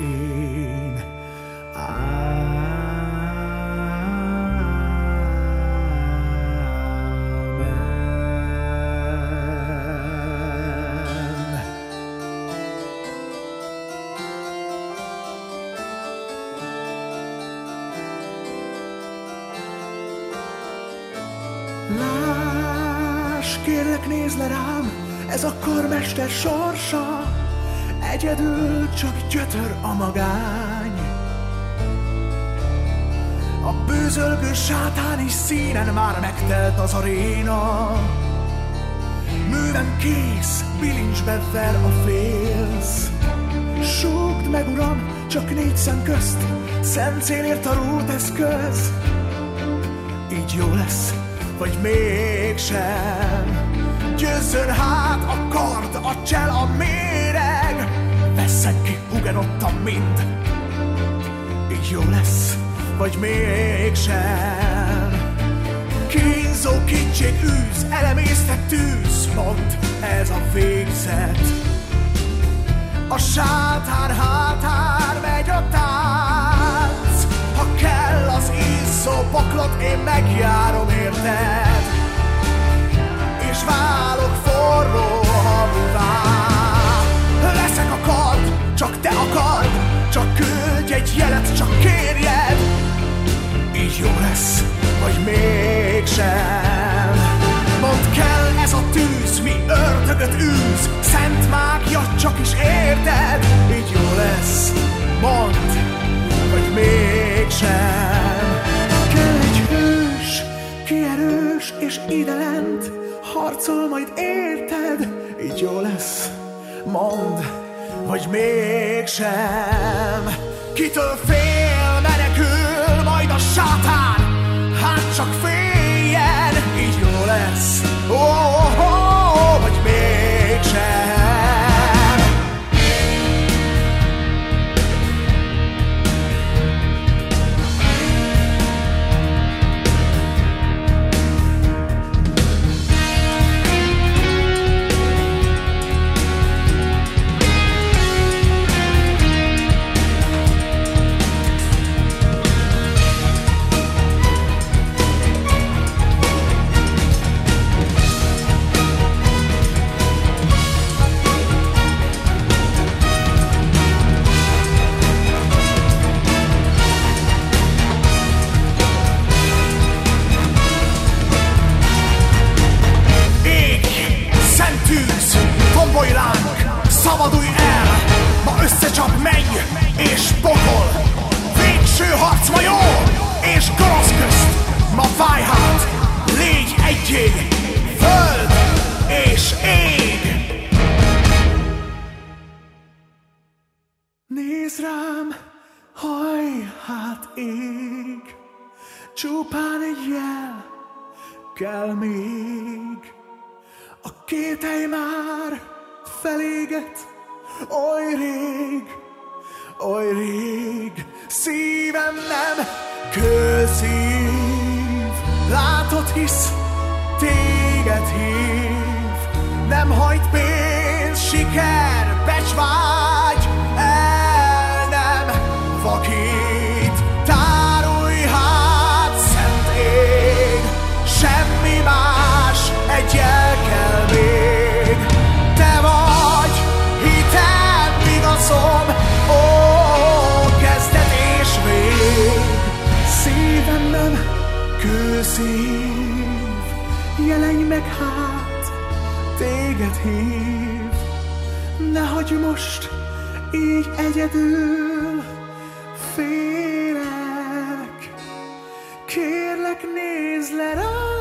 én. Láss, kérlek nézd le rám, ez a karmester sorsa, egyedül csak gyötör a magány. A bőzölgő sátáni színen már megtelt az aréna, Művem kész, bilincsbe ver a félsz. Súgd meg, uram, csak négy szem közt, szent célért a eszköz. Így jó lesz, vagy mégsem. Győzzön hát a kard, a csel, a méreg, vesszen ki hugenottam mind. Így jó lesz, vagy mégsem. Kínzó kincség űz, elemésztett tűz, mond ez a végzet. A sátán hátán megy a tánc, ha kell az izzó poklot, én megjárom érted. Csak is érted. Így jó lesz, mondd, vagy mégsem. Kell egy hős, ki és ide lent, harcol majd érted. Így jó lesz, mondd, vagy mégsem. Kitől fél, tűz, tombolj ránk, szabadulj el, ma összecsap menj és pokol. Végső harc ma jó és gonosz közt, ma válj hát, légy egyé, föld és ég. Nézd rám, haj, hát ég, csupán egy jel kell még. A kételj már feléget, oly rég, oly rég, szívem nem kőszív. Látod, hisz, téged hív, nem hajt pénz, kőszív, jelenj meg hát, téged hív. Ne hagyj most így egyedül, félek. Kérlek nézz le rám,